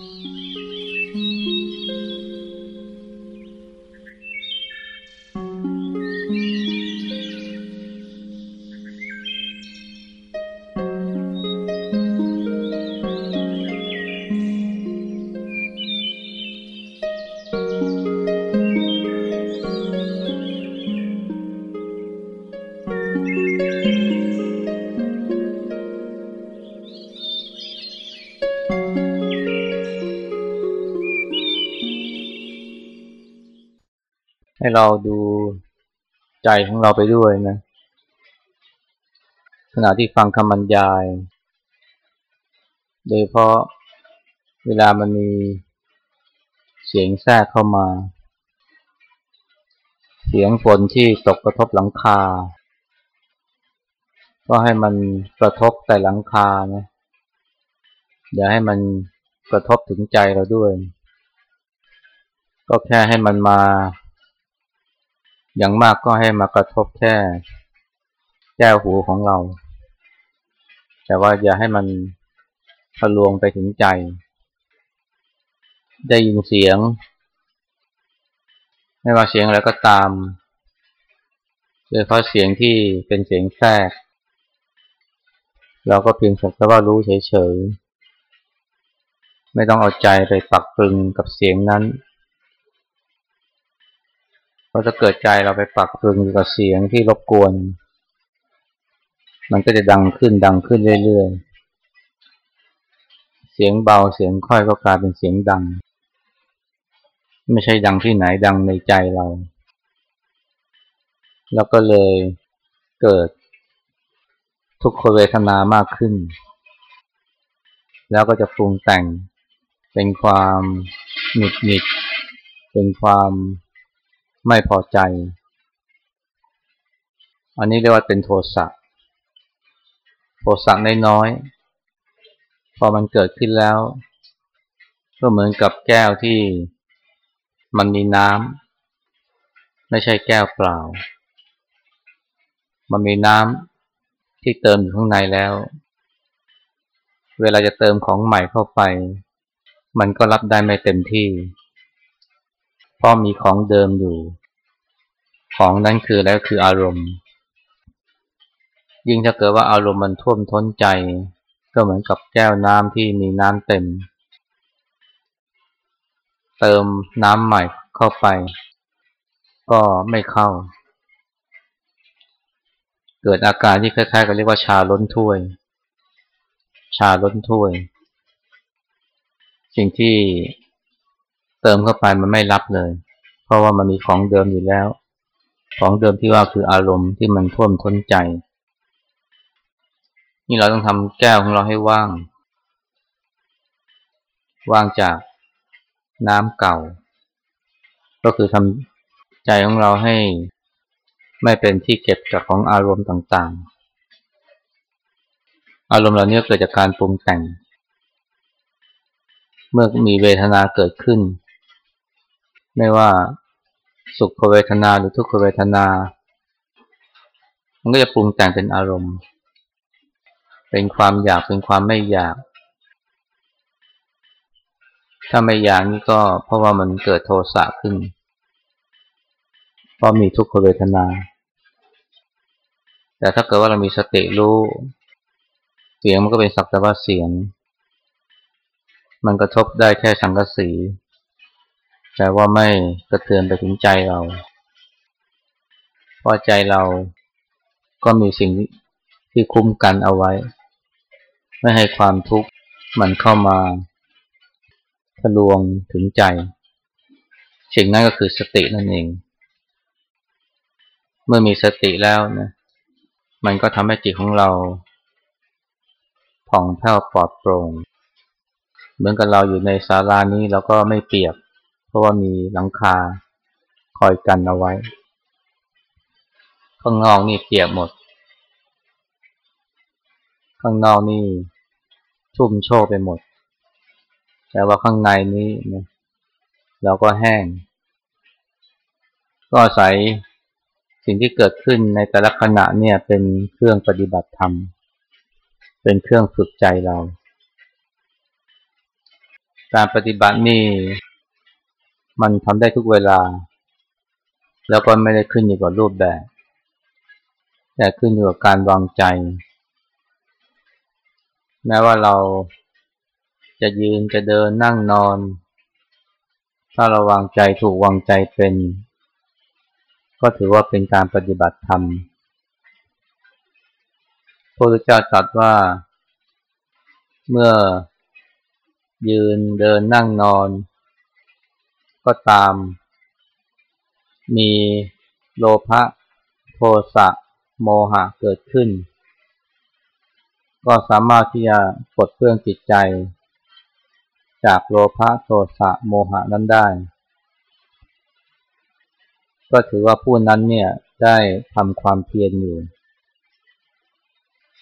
Mm-hmm. ให้เราดูใจของเราไปด้วยนะ ขณะที่ฟังคำบรรยาย โดยเพราะเวลามันมีเสียงแทรกเข้ามา เสียงฝนที่ตกกระทบหลังคา ก็ให้มันกระทบแต่หลังคานะอย่าให้มันกระทบถึงใจเราด้วย ก็แค่ให้มันมา อย่างมากก็ให้มากระทบแค่แก้วหูของเรา แต่ว่าอย่าให้มันทะลวงไปถึงใจ ได้ยินเสียง ไม่ว่าเสียงอะไรก็ตามโดยเพราะเสียงที่เป็นเสียงแทรก เราก็เพียงสักแต่ว่ารู้เฉยๆ ไม่ต้องเอาใจไปปักปรึงกับเสียงนั้น พราะถ้าเกิดใจเราไปปักพึงอยู่กับเสียงที่รบกวน มันก็จะดังขึ้นดังขึ้นเรื่อยๆ เสียงเบาเสียงค่อยก็กลายเป็นเสียงดัง ไม่ใช่ดังที่ไหนดังในใจเรา แล้วก็เลยเกิดทุกขเวทนามากขึ้น แล้วก็จะปรุงแต่งเป็นความหงุดหงิด เป็นความ ไม่พอใจ อันนี้เรียกว่าเป็นโทสะ โทสะน้อยๆ พอมันเกิดขึ้นแล้ว ก็เหมือนกับแก้วที่มันมีน้ำไม่ใช่แก้วเปล่า มันมีน้ำที่เติมอยู่ข้างในแล้ว เวลาจะเติมของใหม่เข้าไป มันก็รับได้ไม่เต็มที่ เพราะมีของเดิมอยู่ ของนั้นคือแล้วคืออารมณ์ ยิ่งถ้าเกิดว่าอารมณ์มันท่วมท้นใจ ก็เหมือนกับแก้วน้ำที่มีน้ำเต็ม เติมน้ำใหม่เข้าไป ก็ไม่เข้า เกิดอาการที่คล้ายๆกันเรียกว่าชาล้นถ้วย ชาล้นถ้วย สิ่งที่ เติมเข้าไปมันไม่รับเลย เพราะว่ามันมีของเดิมอยู่แล้ว ของเดิมที่ว่าคืออารมณ์ที่มันท่วมท้นใจ นี่เราต้องทำแก้วของเราให้ว่าง ว่างจากน้ำเก่า ก็คือทำใจของเราให้ไม่เป็นที่เก็บจากของอารมณ์ต่างๆ อารมณ์เหล่านี้เกิดจากการปรุงแต่ง เมื่อมีเวทนาเกิดขึ้น ไม่ว่าสุขเวทนาหรือทุกขเวทนา มันก็จะปรุงแต่งเป็นอารมณ์ เป็นความอยากเป็นความไม่อยาก ถ้าไม่อยากนี่ก็เพราะว่ามันเกิดโทสะขึ้นเพราะมีทุกขเวทนา แต่ถ้าเกิดว่าเรามีสติรู้ เสียงมันก็เป็นสักแต่ว่าเสียง มันกระทบได้แค่สังกสี แต่ว่าไม่กระเทือนไปถึงใจเรา เพราะใจเราก็มีสิ่งที่คุ้มกันเอาไว้ ไม่ให้ความทุกข์มันเข้ามาทะลวงถึงใจ สิ่งนั้นก็คือสตินั่นเอง เมื่อมีสติแล้วนะมันก็ทำให้จิตของเรา ผ่องแผ้วปลอดโปร่ง เหมือนกับเราอยู่ในศาลานี้เราก็ไม่เปียก เพราะว่ามีหลังคาคอยกันเอาไว้ ข้างนอกนี่เปียกหมด ข้างนอกนี่ชุ่มโชกไปหมด แต่ว่าข้างในนี้นะเราก็แห้ง ก็อาศัยสิ่งที่เกิดขึ้นในแต่ละขณะเนี่ยเป็นเครื่องปฏิบัติธรรม เป็นเครื่องฝึกใจเรา การปฏิบัตินี่ มันทำได้ทุกเวลา แล้วก็ไม่ได้ขึ้นอยู่กับรูปแบบ แต่ขึ้นอยู่กับการวางใจ แม้ว่าเราจะยืนจะเดินนั่งนอน ถ้าเราวางใจถูกวางใจเป็น ก็ถือว่าเป็นการปฏิบัติธรรมพระพุทธเจ้าตรัสว่า เมื่อยืนเดินนั่งนอน ก็ตาม มีโลภะโทสะโมหะเกิดขึ้น ก็สามารถที่จะปลดเปลื้องจิตใจ จากโลภะโทสะโมหะนั้นได้ ก็ถือว่าผู้นั้นเนี่ยได้ทำความเพียรอยู่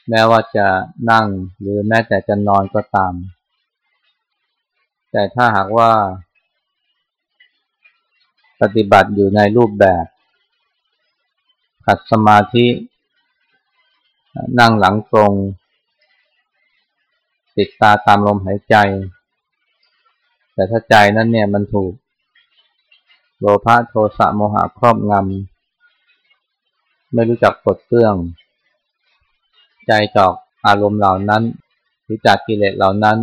แม้ว่าจะนั่งหรือแม้แต่จะนอนก็ตาม แต่ถ้าหากว่า ปฏิบัติอยู่ในรูปแบบขัดสมาธิ นั่งหลังตรง ติดตาตามลมหายใจ แต่ถ้าใจนั้นเนี่ยมันถูกโลภะโทสะโมหะครอบงำไม่รู้จักปลดเปลื้อง ใจจอกอารมณ์เหล่านั้นหรือจากกิเลสเหล่านั้น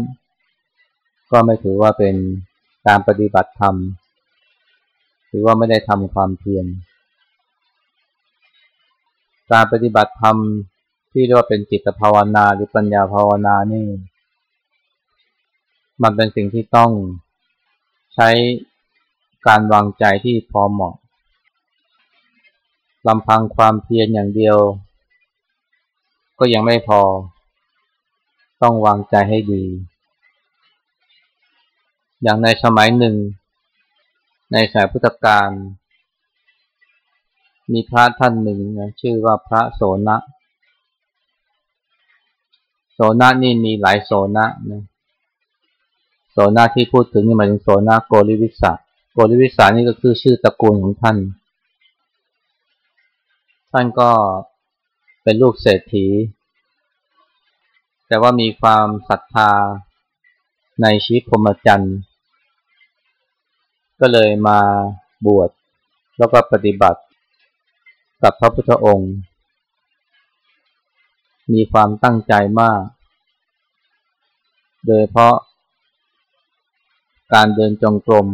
ก็ไม่ถือว่าเป็นการปฏิบัติธรรม ถือว่าไม่ได้ทำความเพียรการปฏิบัติธรรมที่เรียกว่าเป็นจิตภาวนาหรือปัญญาภาวนานี่ มันเป็นสิ่งที่ต้องใช้การวางใจที่พอเหมาะลำพังความเพียรอย่างเดียว ก็ยังไม่พอ ต้องวางใจให้ดี อย่างในสมัยหนึ่ง ในสายพุทธกาลมีพระท่านหนึ่งนะชื่อว่าพระโสนะ โสนะนี่มีหลายโสนะนะโสนะที่พูดถึงนี่หมายถึงโสนะโกริวิสาโกริวิสานี่ก็คือชื่อตระกูลของท่าน ท่านก็เป็นลูกเศรษฐี แต่ว่ามีความศรัทธาในชีวิตพรหมจรรย์ ก็เลยมาบวชแล้วก็ปฏิบัติกับพระพุทธองค์ มีความตั้งใจมาก โดยเพราะการเดินจงกรม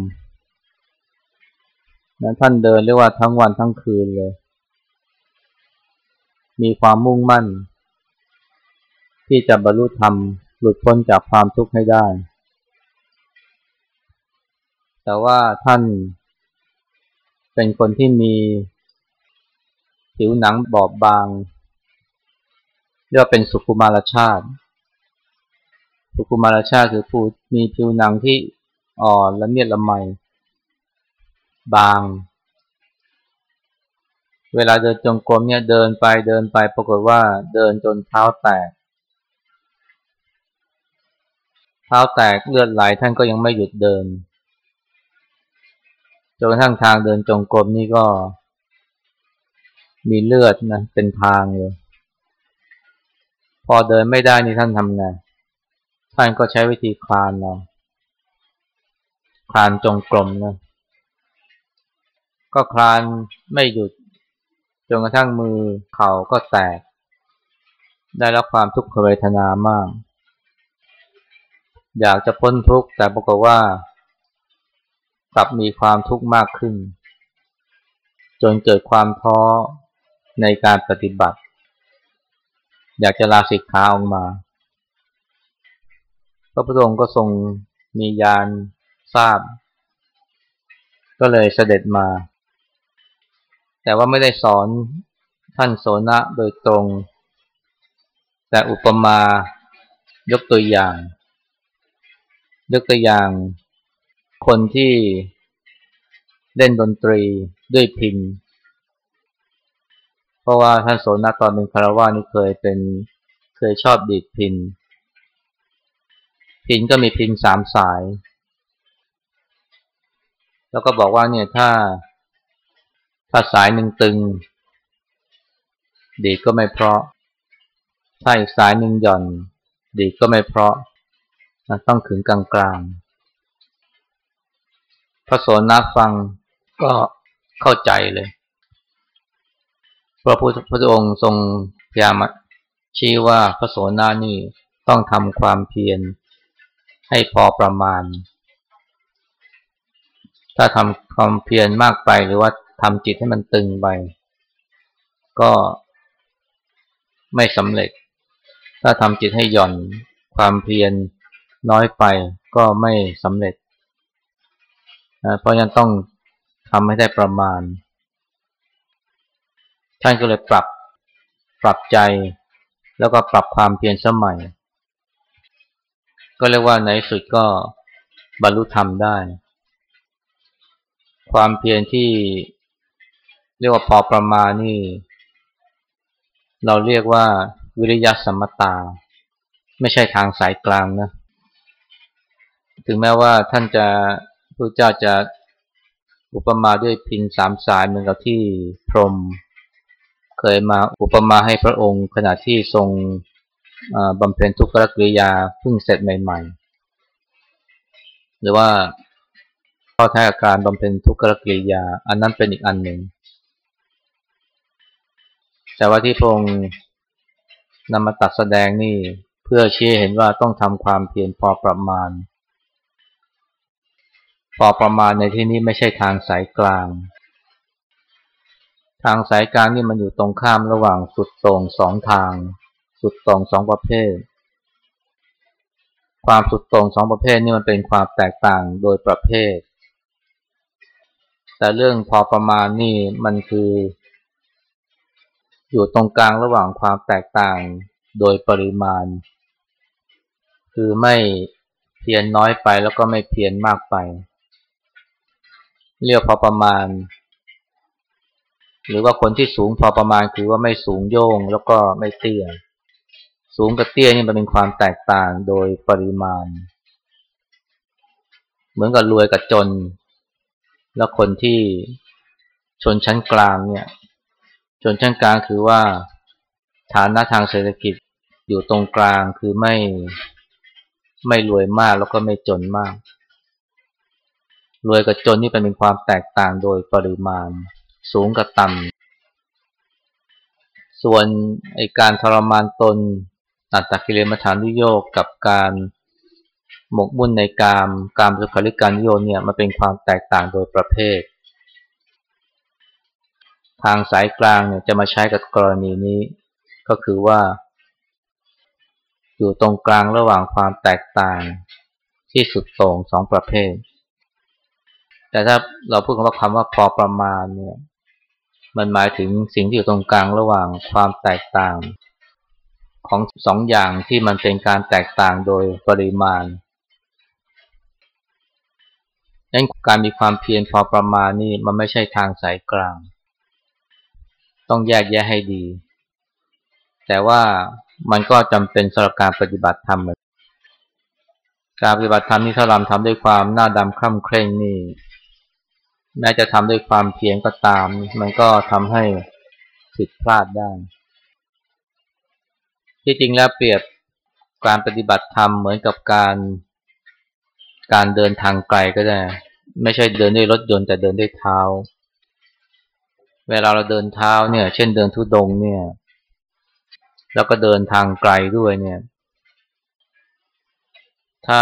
นั้นท่านเดินเรียกว่าทั้งวันทั้งคืนเลย มีความมุ่งมั่น ที่จะบรรลุธรรมหลุดพ้นจากความทุกข์ให้ได้ แต่ว่าท่านเป็นคนที่มีผิวหนังบอบบาง เรียกว่าเป็นสุขุมารชาติ สุขุมารชาติคือผู้มีผิวหนังที่อ่อนและเมียดละไมบาง เวลาเดินจงกรมเนี่ยเดินไปเดินไปปรากฏว่าเดินจนเท้าแตก เท้าแตกเลือดไหลท่านก็ยังไม่หยุดเดิน จนกระทั่งทางเดินจงกรมนี่ก็ มีเลือดนะเป็นทางเลย พอเดินไม่ได้นี่ท่านทำไงท่านก็ใช้วิธีคลานเราคลานจงกรมนะก็คลานไม่หยุดจนกระทั่งมือเข่าก็แตก ได้รับความทุกขเวทนามาก อยากจะพ้นทุกข์แต่ปรากฏว่า กลับมีความทุกข์มากขึ้น จนเกิดความท้อในการปฏิบัติ อยากจะลาสิกขาออกมา พระพุทธองค์ก็ทรงมียานทราบ ก็เลยเสด็จมา แต่ว่าไม่ได้สอนท่านโสนะโดยตรง แต่อุปมายกตัวอย่าง ยกตัวอย่าง คนที่เล่นดนตรีด้วยพินเพราะว่าท่านโสนตอนเป็นคารวานี่เคยเป็นเคยชอบดีดพิน พินก็มีพินสามสาย แล้วก็บอกว่าเนี่ยถ้าถ้าสายหนึ่งตึง ดีก็ไม่เพราะ ถ้าอีกสายหนึ่งหย่อน ดีก็ไม่เพราะ ต้องขึงกลางๆ ระโสนฟังก็เข้าใจเลย พระพุทธพระองค์ทรงพยายามชี้ว่าพระโสนานี่ต้องทำความเพียรให้พอประมาณ ถ้าทำความเพียรมากไปหรือว่าทำจิตให้มันตึงไป ก็ไม่สำเร็จ ถ้าทำจิตให้หย่อนความเพียรน้อยไปก็ไม่สำเร็จ เพราะฉะนั้นต้องทำให้ได้ประมาณ ท่านก็เลยปรับปรับใจ แล้วก็ปรับความเพียรสมัย ก็เรียกว่าในสุดก็บรรลุธรรมได้ ความเพียรที่เรียกว่าพอประมาณนี่ เราเรียกว่าวิริยะสัมมตา ไม่ใช่ทางสายกลางนะ ถึงแม้ว่าท่านจะ พระเจ้าจะอุปมาด้วยพินสามสายเหมือนกับที่พรหมเคยมาอุปมาให้พระองค์ ขณะที่ทรงบำเพ็ญทุกขกริยาเพิ่งเสร็จใหม่ ๆ หรือว่าข้อท้ายการบำเพ็ญทุกขกริยา อันนั้นเป็นอีกอันหนึ่ง แต่ว่าที่พระองค์นำมาตัดแสดงนี่เพื่อชี้เห็นว่าต้องทำความเพียรพอประมาณ พอประมาณในที่นี้ไม่ใช่ทางสายกลาง ทางสายกลางนี่มันอยู่ตรงข้ามระหว่างสุดตรงสองทาง สุดตรงสองประเภท ความสุดตรงสองประเภทนี่มันเป็นความแตกต่างโดยประเภท แต่เรื่องพอประมาณนี่มันคือ อยู่ตรงกลางระหว่างความแตกต่างโดยปริมาณ คือไม่เพียนน้อยไปแล้วก็ไม่เพียรมากไป เรียกพอประมาณ หรือว่าคนที่สูงพอประมาณคือว่าไม่สูงโยงแล้วก็ไม่เตี้ย สูงกับเตี้ยนี่มันเป็นความแตกต่างโดยปริมาณ เหมือนกับรวยกับจน แล้วคนที่ชนชั้นกลางเนี่ย ชนชั้นกลางคือว่าฐานะทางเศรษฐกิจอยู่ตรงกลางคือไม่ไม่รวยมากแล้วก็ไม่จนมาก รวยกับจนนี่เป็นความแตกต่างโดยปริมาณ สูงกับต่ำส่วนไอการทรมานตนอัตตกิเลมฐานุโยกกับการหมกมุ่นในกามการสุขลิการโยเนี่ยมันเป็นความแตกต่างโดยประเภท ทางสายกลางเนี่ยจะมาใช้กับกรณีนี้ ก็คือว่า อยู่ตรงกลางระหว่างความแตกต่างที่สุดโต่งสองประเภท แต่ถ้าเราพูดคำว่าคำว่าพอประมาณเนี่ย มันหมายถึงสิ่งที่อยู่ตรงกลางระหว่างความแตกต่าง ของสองอย่างที่มันเป็นการแตกต่างโดยปริมาณนั้นการมีความเพียรพอประมาณนี่มันไม่ใช่ทางสายกลาง ต้องแยกแยะให้ดี แต่ว่ามันก็จำเป็นสำหรับการปฏิบัติธรรมการปฏิบัติธรรมนี่ถ้าเราทำด้วยความหน้าดำคร่ำเคร่งนี่ แม้จะทำด้วยความเพียรก็ตาม มันก็ทำให้ผิดพลาดได้ ที่จริงแล้วเปรียบการปฏิบัติธรรมเหมือนกับการการเดินทางไกลก็ได้ ไม่ใช่เดินด้วยรถยนต์แต่เดินด้วยเท้า เวลาเราเดินเท้าเนี่ย เช่นเดินทุดงเนี่ย แล้วก็เดินทางไกลด้วยเนี่ย ถ้า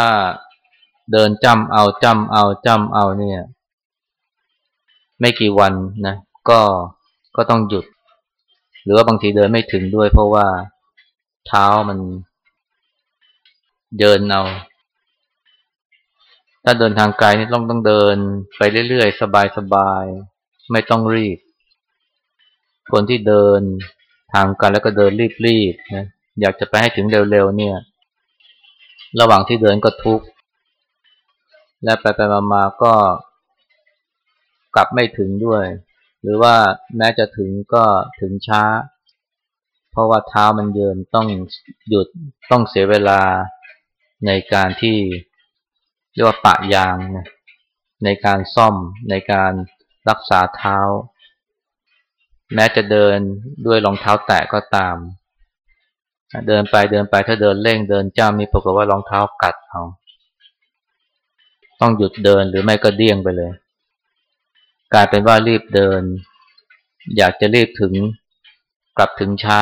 เดินจำเอาจำเอาจำเอาเนี่ย ไม่กี่วันนะก็ก็ต้องหยุด หรือว่าบางทีเดินไม่ถึงด้วย เพราะว่าเท้ามันเดินเอาถ้าเดินทางไกลนี่ต้องต้องเดินไปเรื่อยๆ สบายๆ ไม่ต้องรีบ คนที่เดินทางไกลแล้วก็เดินรีบๆนะอยากจะไปให้ถึงเร็วๆเนี่ย ระหว่างที่เดินก็ทุกข์และไปไปมาๆก็ กลับไม่ถึงด้วย หรือว่าแม้จะถึงก็ถึงช้า เพราะว่าเท้ามันเยินต้องหยุดต้องเสียเวลาในการที่เรียกว่าปะยางนะในการซ่อมในการรักษาเท้า แม้จะเดินด้วยรองเท้าแตะก็ตาม เดินไปเดินไปถ้าเดินเร่งเดินจ้ำนี่ปรากฏว่ารองเท้ากัดเอาต้องหยุดเดินหรือไม่ก็เดี้ยงไปเลย กลายเป็นว่ารีบเดิน อยากจะรีบถึงกลับถึงช้า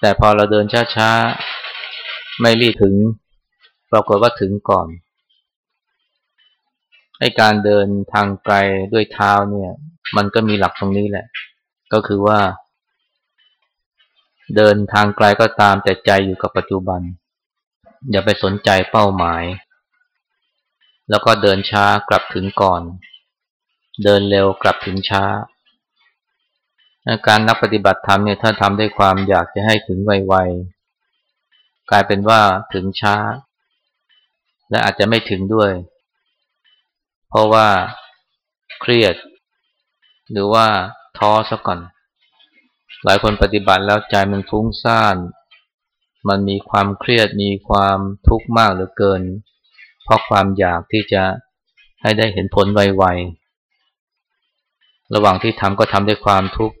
แต่พอเราเดินช้าๆ ไม่รีบถึง ปรากฏว่าถึงก่อนให้การเดินทางไกลด้วยเท้าเนี่ย มันก็มีหลักตรงนี้แหละ ก็คือว่า เดินทางไกลก็ตามแต่ใจอยู่กับปัจจุบัน อย่าไปสนใจเป้าหมาย แล้วก็เดินช้ากลับถึงก่อน เดินเร็วกลับถึงช้า การนักปฏิบัติธรรมเนี่ยถ้าทำด้วยความอยากจะให้ถึงไวๆ กลายเป็นว่าถึงช้า และอาจจะไม่ถึงด้วย เพราะว่าเครียด หรือว่าท้อซะก่อน หลายคนปฏิบัติแล้วใจมันฟุ้งซ่าน มันมีความเครียดมีความทุกข์มากเหลือเกิน เพราะความอยากที่จะให้ได้เห็นผลไวๆ ระหว่างที่ทำก็ทำด้วยความทุกข์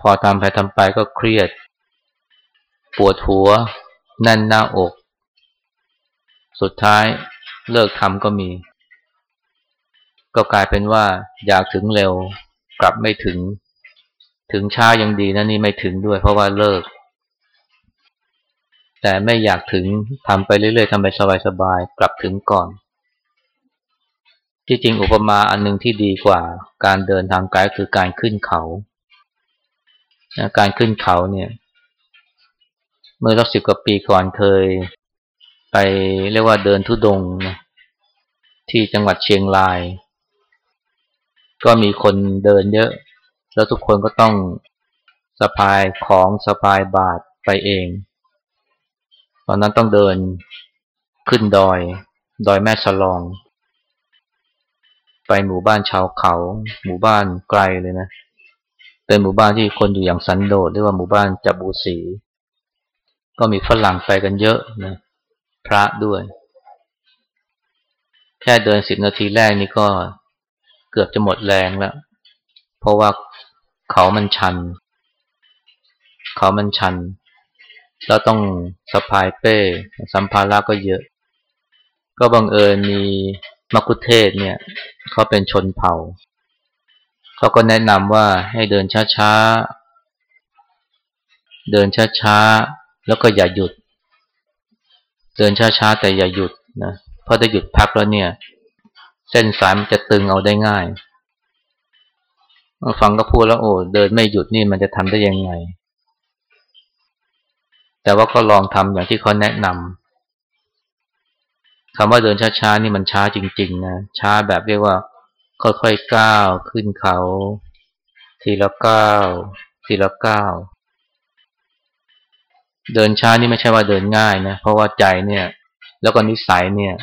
พอทำไปทำไปก็เครียด ปวดหัว แน่นหน้าอก สุดท้ายเลิกทำก็มี ก็กลายเป็นว่าอยากถึงเร็วกลับไม่ถึง ถึงช้ายังดีนะนี่ไม่ถึงด้วย เพราะว่าเลิก แต่ไม่อยากถึงทำไปเรื่อยๆทำไปสบายๆกลับถึงก่อน ที่จริงอุปมาอันหนึ่งที่ดีกว่า การเดินทางไกลคือการขึ้นเขา การขึ้นเขาเนี่ย เมื่อรักสิบกว่าปีก่อนเคย ไปเรียกว่าเดินทุดงนะที่จังหวัดเชียงราย ก็มีคนเดินเยอะ แล้วทุกคนก็ต้องสะพายของสะพายบาทไปเอง ตอนนั้นต้องเดินขึ้นดอย ดอยแม่สลอง ไปหมู่บ้านชาวเขา หมู่บ้านไกลเลยนะ เป็นหมู่บ้านที่คนอยู่อย่างสันโดษเรียกว่าหมู่บ้านจับบูสี ก็มีฝรั่งไปกันเยอะนะพระด้วย แค่เดินสิบนาทีแรกนี่ก็เกือบจะหมดแรงแล้ว เพราะว่าเขามันชัน เขามันชัน แล้วต้องสะพายเป้ สัมภาระก็เยอะ ก็บังเอิญมี มักคุเทศเนี่ยเขาเป็นชนเผ่า เขาก็แนะนำว่าให้เดินช้าๆ เดินช้าๆ แล้วก็อย่าหยุด เดินช้าๆ แต่อย่าหยุดนะเพราะถ้าหยุดพักแล้วเนี่ย เส้นสายมันจะตึงเอาได้ง่ายฟังก็พูดแล้วโอ้เดินไม่หยุดนี่มันจะทำได้ยังไง แต่ว่าก็ลองทำอย่างที่เขาแนะนำ คำว่าเดินช้าๆนี่มันช้าจริง ๆ นะ ช้าแบบเรียกว่า ค่อยๆก้าวขึ้นเขา ทีละก้าวทีละก้าวเดินช้านี่ไม่ใช่ว่าเดินง่ายนะ เพราะว่าใจเนี่ย แล้วก็นิสัยเนี่ย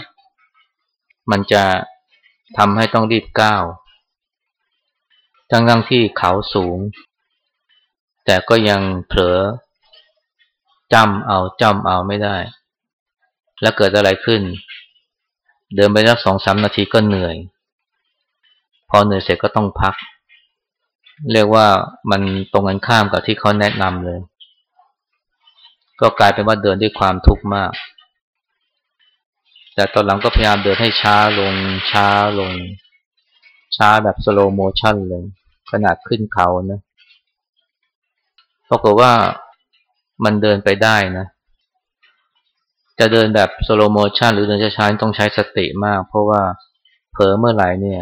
มันจะทำให้ต้องรีบก้าวทั้งทั้งที่เขาสูง แต่ก็ยังเผลอจำเอาจำเอาไม่ได้ แล้วเกิดอะไรขึ้น เดินไปแล้วสองสามนาทีก็เหนื่อย พอเหนื่อยเสร็จก็ต้องพัก เรียกว่ามันตรงกันข้ามกับที่เขาแนะนำเลย ก็กลายเป็นว่าเดินด้วยความทุกข์มาก แต่ตอนหลังก็พยายามเดินให้ช้าลงช้าลง ช้าแบบ slow motion เลย ขนาดขึ้นเขานะปรากฏว่ามันเดินไปได้นะ จะเดินแบบ slow motion หรือเดินช้าๆต้องใช้สติมาก เพราะว่าเผลอเมื่อไหร่เนี่ย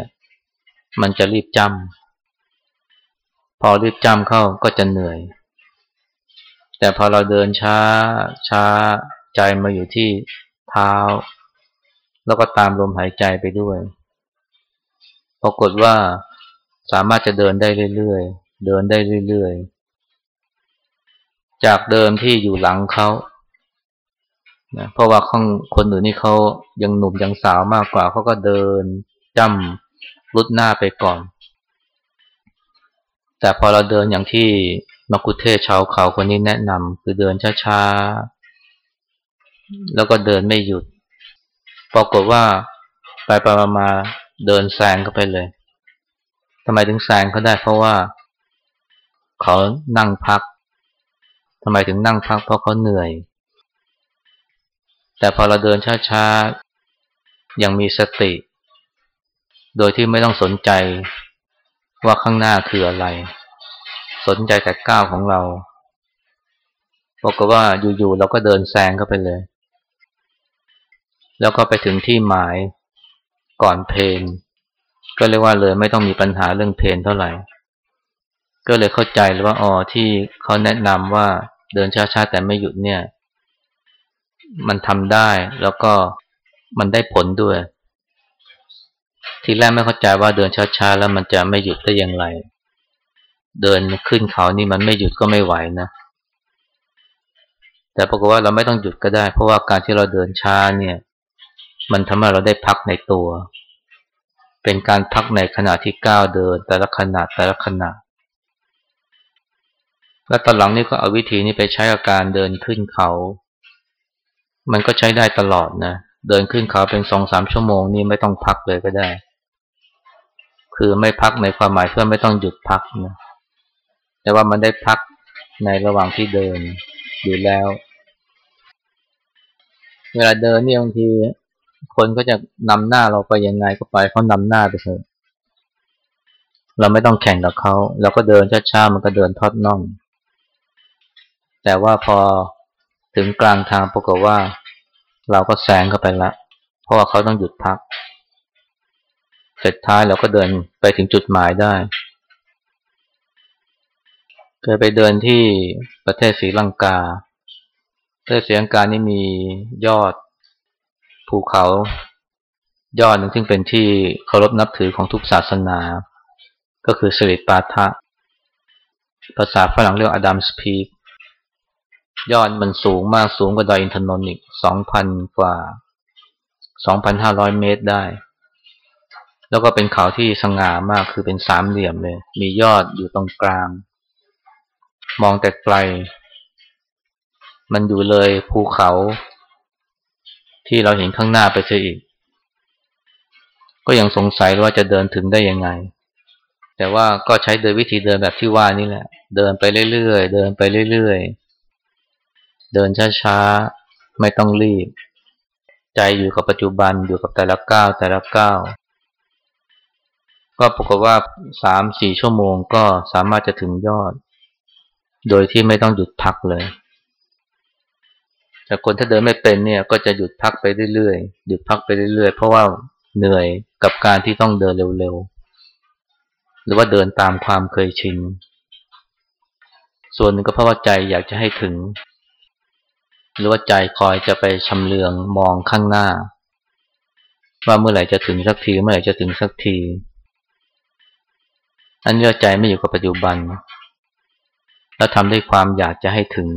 มันจะรีบจ้ำพอรีบจ้ำเข้าก็จะเหนื่อย แต่พอเราเดินช้าช้าใจมาอยู่ที่เท้า แล้วก็ตามลมหายใจไปด้วยปรากฏว่าสามารถจะเดินได้เรื่อยๆ เดินได้เรื่อยๆ จากเดิมที่อยู่หลังเขา นะเพราะว่าข้างคนอื่นนี่เขายังหนุ่มยังสาวมากกว่าเขาก็เดินจำรุดหน้าไปก่อน แต่พอเราเดินอย่างที่มกุเทศชาวเขาคนนี้แนะนำคือเดินช้าๆ แล้วก็เดินไม่หยุด ปรากฏว่าไปไปมาเดินแซงเข้าไปเลยทำไมถึงแซงเขาได้เพราะว่า เขานั่งพักทำไมถึงนั่งพักเพราะเขาเหนื่อย แต่พอเราเดินช้ายังมีสติ โดยที่ไม่ต้องสนใจว่าข้างหน้าคืออะไร สนใจแต่ก้าวของเราบอกว่าอยู่ๆเราก็เดินแซงเข้าไปเลย แล้วก็ไปถึงที่หมายก่อนเพลงก็เรียกว่าเลยไม่ต้องมีปัญหาเรื่องเพลงเท่าไหร่ ก็เลยเข้าใจเลยว่าอ๋อที่เขาแนะนำว่าเดินช้าๆแต่ไม่หยุดเนี่ย มันทำได้แล้วก็มันได้ผลด้วย ทีแรกไม่เข้าใจว่าเดินช้าๆแล้วมันจะไม่หยุดได้อย่างไร เดินขึ้นเขานี่มันไม่หยุดก็ไม่ไหวนะ แต่ปรากฏว่าเราไม่ต้องหยุดก็ได้ เพราะว่าการที่เราเดินช้าเนี่ย มันทำให้เราได้พักในตัว เป็นการพักในขณะที่ก้าวเดิน แต่ละขณะแต่ละขณะและตอนหลังนี่ก็เอาวิธีนี้ไปใช้อาการเดินขึ้นเขา มันก็ใช้ได้ตลอดนะ เดินขึ้นเขาเป็นสองสามชั่วโมงนี่ไม่ต้องพักเลยก็ได้ คือไม่พักในความหมายเพื่อไม่ต้องหยุดพักนะ แต่ว่ามันได้พักในระหว่างที่เดินอยู่แล้ว เวลาเดินนี่บางทีคนก็จะนำหน้าเราไปยังไงก็ไปเขานำหน้าไปเถอะเราไม่ต้องแข่งกับเขาเราก็เดินช้าๆมันก็เดินทอดน่อง แต่ว่าพอ ถึงกลางทางปรากฏว่า เราก็แซงเข้าไปละเพราะว่าเขาต้องหยุดพัก เสร็จท้ายเราก็เดินไปถึงจุดหมายได้เคยไปเดินที่ประเทศศรีลังกา ประเทศศรีลังกานี่มียอดภูเขายอดหนึ่งซึ่งเป็นที่เคารพนับถือของทุกศาสนา ก็คือสิริปาทะ ภาษาฝรั่งเรียกอดัมสพีก ยอดมันสูงมากสูงกว่าดอยอินทนนท์อีกสองพันกว่าสองพันห้าร้อยเมตรได้ แล้วก็เป็นเขาที่สง่ามากคือเป็นสามเหลี่ยมเลย มียอดอยู่ตรงกลาง มองแต่ไกล มันอยู่เลยภูเขา ที่เราเห็นข้างหน้าไปเสียอีก ก็ยังสงสัยว่าจะเดินถึงได้ยังไง แต่ว่าก็ใช้โดยวิธีเดินแบบที่ว่านี่แหละ เดินไปเรื่อยๆเดินไปเรื่อยๆ เดินช้าๆ ไม่ต้องรีบ ใจอยู่กับปัจจุบันอยู่กับแต่ละก้าวแต่ละก้าวก็ปรากฏว่าสามสี่ชั่วโมงก็สามารถจะถึงยอด โดยที่ไม่ต้องหยุดพักเลยแต่คนถ้าเดินไม่เป็นเนี่ยก็จะหยุดพักไปเรื่อยๆ หยุดพักไปเรื่อยๆ เพราะว่าเหนื่อยกับการที่ต้องเดินเร็วๆ หรือว่าเดินตามความเคยชิน ส่วนหนึ่งก็เพราะว่าใจอยากจะให้ถึง หรือว่าใจคอยจะไปชำเลืองมองข้างหน้า ว่าเมื่อไหร่จะถึงสักที เมื่อไหร่จะถึงสักที อันนี้ใจไม่อยู่กับปัจจุบัน แล้วทำด้วยความอยากจะให้ถึง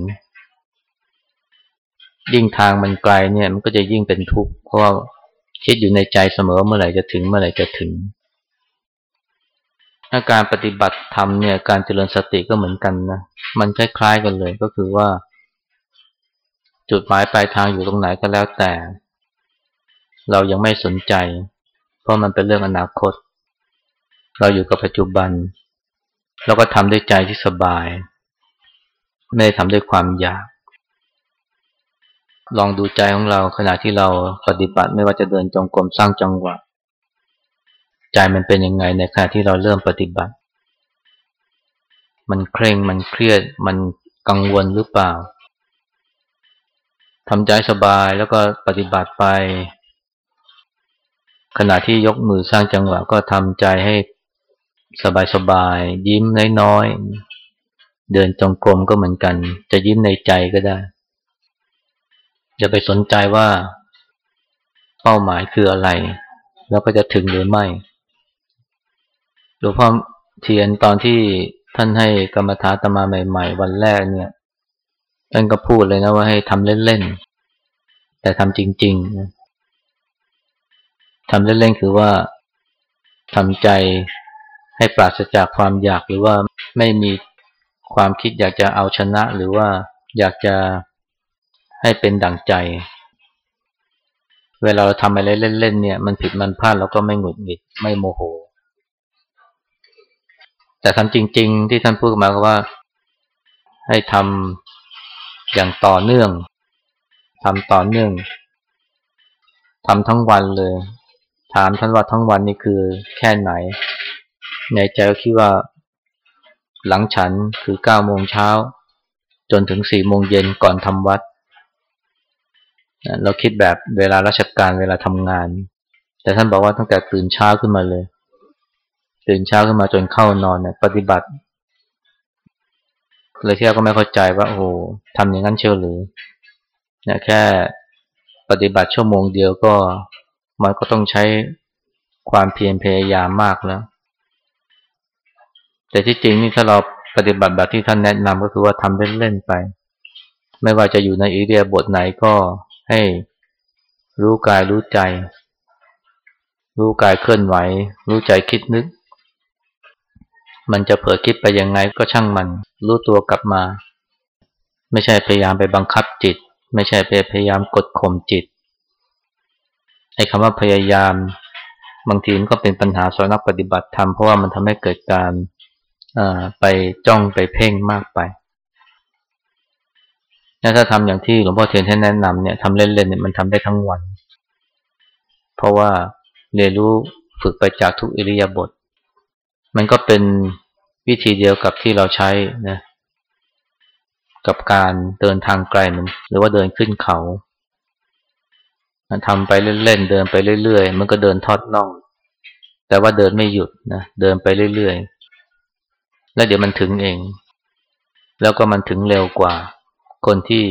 ยิ่งทางมันไกลเนี่ย มันก็จะยิ่งเป็นทุกข์เพราะว่าคิดอยู่ในใจเสมอเมื่อไหร่จะถึงเมื่อไหร่จะถึงอาการปฏิบัติธรรมเนี่ยการเจริญสติก็เหมือนกันนะมันคล้ายๆกันเลยก็คือว่า จุดหมายปลายทางอยู่ตรงไหนก็แล้วแต่ เรายังไม่สนใจ เพราะมันเป็นเรื่องอนาคต เราอยู่กับปัจจุบัน เราก็ทำด้วยใจที่สบาย ไม่ได้ทำด้วยความอยาก ลองดูใจของเราขณะที่เราปฏิบัติไม่ว่าจะเดินจงกรมสร้างจังหวะ ใจมันเป็นยังไงในขณะที่เราเริ่มปฏิบัติ มันเคร่งมันเครียดมันกังวลหรือเปล่า ทำใจสบายแล้วก็ปฏิบัติไป ขณะที่ยกมือสร้างจังหวะก็ทำใจให้สบายสบายยิ้มน้อยๆ เดินจงกรมก็เหมือนกัน จะยิ้มในใจก็ได้อย่าไปสนใจว่า เป้าหมายคืออะไร แล้วก็จะถึงหรือไม่หลวงพ่อเทียนตอนที่ท่านให้กรรมฐานตมาใหม่ ๆ วันแรกเนี่ย ท่านก็พูดเลยนะว่าให้ทำเล่นๆ แต่ทำจริงๆนะทำเล่นๆ คือว่าทำใจให้ปราศจากความอยากหรือว่าไม่มีความคิดอยากจะเอาชนะ หรือว่าอยากจะให้เป็นดั่งใจ เวลาเราทำอะไรเล่นๆเนี่ย มันผิดมันพลาดเราก็ไม่หงุดหงิดไม่โมโห แต่ทำจริง ๆ ที่ท่านพูดมาก็ว่า ให้ทำ อย่างต่อเนื่องทำต่อเนื่องทำทั้งวันเลย ถามท่านว่าทั้งวันนี่คือแค่ไหน ในใจก็คิดว่า หลังฉันคือเก้าโมงเช้า จนถึงสี่โมงเย็นก่อนทำวัด เราคิดแบบเวลาราชการเวลาทำงาน แต่ท่านบอกว่าตั้งแต่ตื่นเช้าขึ้นมาเลย ตื่นเช้าขึ้นมาจนเข้านอนเนี่ยปฏิบัติ เลยที่เราก็ไม่เข้าใจว่า โอ้โหทำอย่างนั้นเชียวหรือเนี่ยแค่ปฏิบัติชั่วโมงเดียวก็มันก็ต้องใช้ความเพียรพยายามมากแล้ว แต่ที่จริงนี่ถ้าเราปฏิบัติแบบที่ท่านแนะนำก็คือว่าทำเล่นๆไป ไม่ว่าจะอยู่ในอิเดียบทไหนก็ให้รู้กายรู้ใจ รู้กายเคลื่อนไหว รู้ใจคิดนึก มันจะเผลอคิดไปยังไงก็ช่างมัน รู้ตัวกลับมา ไม่ใช่พยายามไปบังคับจิต ไม่ใช่ไปพยายามกดข่มจิตไอ้คำว่าพยายาม บางทีมันก็เป็นปัญหาสำหรับนักปฏิบัติธรรมเพราะว่ามันทำให้เกิดการไปจ้องไปเพ่งมากไปถ้าทำอย่างที่หลวงพ่อเทียนท่านแนะนำเนี่ยทำเล่นๆเนี่ยมันทำได้ทั้งวัน เพราะว่าเรียนรู้ฝึกไปจากทุกอิริยาบถ มันก็เป็นวิธีเดียวกับที่เราใช้นะกับการเดินทางไกลหรือว่าเดินขึ้นเขาทำไปเล่นๆเดินไปเรื่อยๆ มันก็เดินทอดน่อง แต่ว่าเดินไม่หยุดนะเดินไปเรื่อยๆ แล้วเดี๋ยวมันถึงเอง แล้วก็มันถึงเร็วกว่า คนที่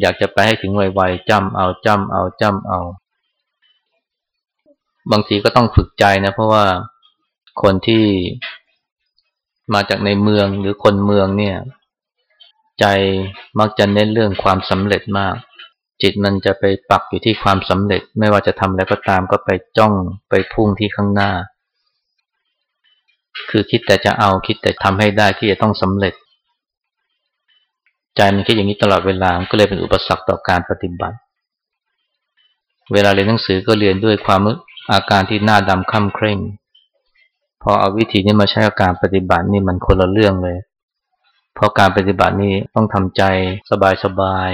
อยากจะไปให้ถึงไวๆจำเอาจำเอาจำเอา บางทีก็ต้องฝึกใจนะ เพราะว่า คนที่มาจากในเมืองหรือคนเมืองเนี่ย ใจมักจะเน้นเรื่องความสำเร็จมาก จิตมันจะไปปักอยู่ที่ความสำเร็จ ไม่ว่าจะทำอะไรก็ตามก็ไปจ้องไปพุ่งที่ข้างหน้า คือคิดแต่จะเอาคิดแต่ทำให้ได้ที่จะต้องสำเร็จ ใจมันคิดอย่างนี้ตลอดเวลาก็เลยเป็นอุปสรรคต่อการปฏิบัติ เวลาเรียนหนังสือก็เรียนด้วยความอาการที่หน้าดำค่ำเคร่ง พอเอาวิธีนี้มาใช้กับการปฏิบัตินี่มันคนละเรื่องเลย เพราะการปฏิบัตินี้ต้องทำใจสบาย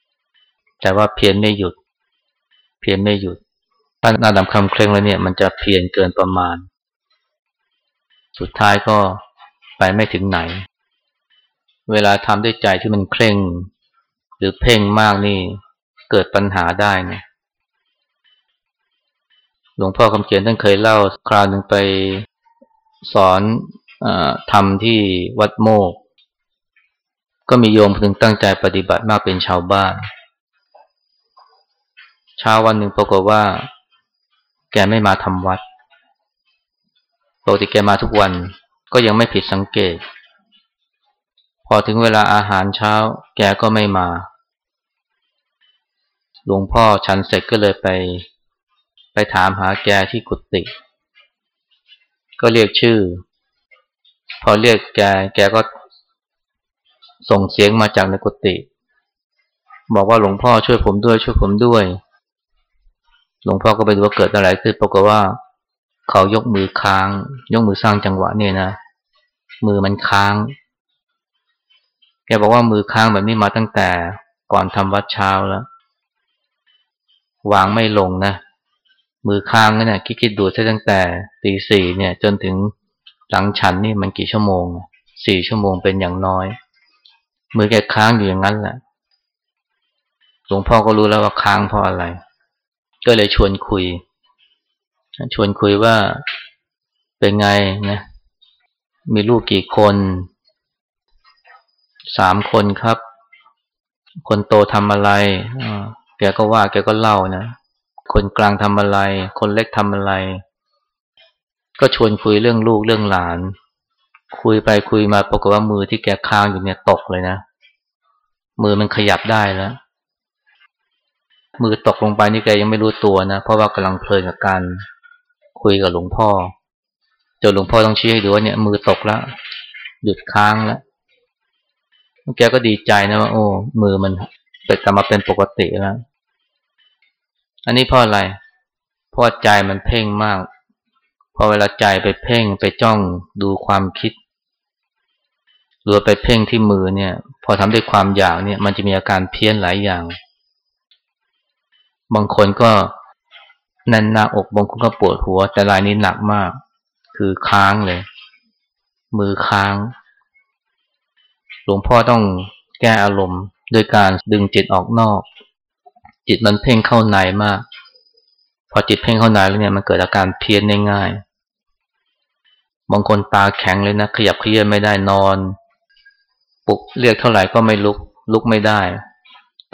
ๆ แต่ว่าเพียรไม่หยุด เพียรไม่หยุด ถ้าหน้าดำคำเคร่งแล้วเนี่ย มันจะเพียรเกินประมาณ สุดท้ายก็ไปไม่ถึงไหน เวลาทำด้วยใจที่มันเคร่ง หรือเพ่งมากนี่เกิดปัญหาได้นะ หลวงพ่อคำเขียนท่านเคยเล่าคราวหนึ่งไปสอนอทำที่วัดโมก ก็มีโยมพึงตั้งใจปฏิบัติมากเป็นชาวบ้าน เช้าวันหนึ่งปรากฏว่า แกไม่มาทำวัดปกติแกมาทุกวันก็ยังไม่ผิดสังเกต พอถึงเวลาอาหารเช้า แกก็ไม่มา หลวงพ่อฉันเสร็จก็เลยไป ไปถามหาแกที่กุฏิก็เรียกชื่อ พอเรียกแกแกก็ส่งเสียงมาจากในกุฏิบอกว่าหลวงพ่อช่วยผมด้วยช่วยผมด้วย หลวงพ่อก็ไปดูว่าเกิดอะไรขึ้นปรากฏว่า เขายกมือค้าง ยกมือสร้างจังหวะเนี่ยนะ มือมันค้าง แกบอกว่ามือค้างแบบนี้มาตั้งแต่ก่อนทำวัดเช้าแล้ว วางไม่ลงนะ มือค้างเนี่ยคิดคิดดูตั้งแต่ตีสี่เนี่ย จนถึงหลังฉันนี่มันกี่ชั่วโมงสี่ชั่วโมงเป็นอย่างน้อย มือแกค้างอยู่อย่างนั้นแหละหลวงพ่อก็รู้แล้วว่าค้างเพราะอะไร ก็เลยชวนคุย ชวนคุยว่าเป็นไงนะ มีลูกกี่คนสามคนครับ คนโตทำอะไรแกก็ว่าแกก็เล่านะ คนกลางทำอะไร คนเล็กทำอะไร ก็ชวนคุยเรื่องลูกเรื่องหลาน คุยไปคุยมาปรากฏว่ามือที่แกค้างอยู่เนี่ยตกเลยนะ มือมันขยับได้แล้ว มือตกลงไปนี่แกยังไม่รู้ตัวนะ เพราะว่ากำลังเพลินกับการคุยกับหลวงพ่อจนหลวงพ่อต้องชี้ให้ดูว่าเนี่ยมือตกแล้วหยุดค้างแล้วแกก็ดีใจนะว่าโอ้ มือมันเป็นกลับมาเป็นปกติแล้ว อันนี้เพราะอะไรเพราะใจมันเพ่งมาก พอเวลาใจไปเพ่งไปจ้องดูความคิดหรือไปเพ่งที่มือเนี่ย พอทำด้วยความอยากเนี่ย มันจะมีอาการเพี้ยนหลายอย่าง บางคนก็แน่นหน้าอกบางคนก็ปวดหัว แต่รายนี้หนักมาก คือค้างเลย มือค้าง หลวงพ่อต้องแก้อารมณ์โดยการดึงจิตออกนอก จิตมันเพ่งเข้าในมาก พอจิตเพ่งเข้าในแล้วเนี่ยมันเกิดอาการเพี้ยนง่ายๆบางคนตาแข็งเลยนะขยับเขยื้อนไม่ได้นอน ปลุกเรียกเท่าไหร่ก็ไม่ลุกลุกไม่ได้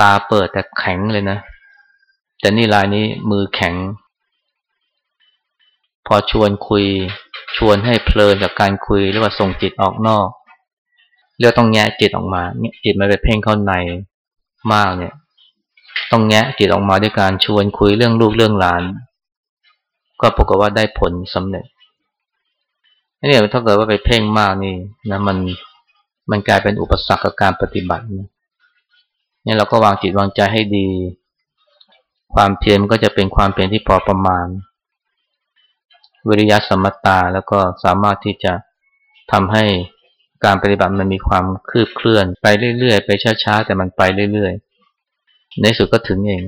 ตาเปิดแต่แข็งเลยนะ แต่นี่รายนี้มือแข็ง พอชวนคุย ชวนให้เพลินกับการคุยหรือว่าส่งจิตออกนอก เรียกต้องแงะจิตออกมาเนี่ยจิตมันไปเพ่งเข้าในมากเนี่ย ต้องแงะจิตออกมาด้วยการชวนคุยเรื่องลูกเรื่องหลาน ก็ปรากฏว่าได้ผลสำเร็จนี่ถ้าเกิดว่าไปเพ่งมากนี่นะมันมันกลายเป็นอุปสรรคกับการปฏิบัติเนี่ยเราก็วางจิตวางใจให้ดี ความเพียรมันก็จะเป็นความเพียรที่พอประมาณ วิริยะสมตาแล้วก็สามารถที่จะทำให้การปฏิบัติมันมีความคืบเคลื่อน ไปเรื่อยๆ ไปช้าๆ แต่มันไปเรื่อยๆ ในสุดก็ถึงเอง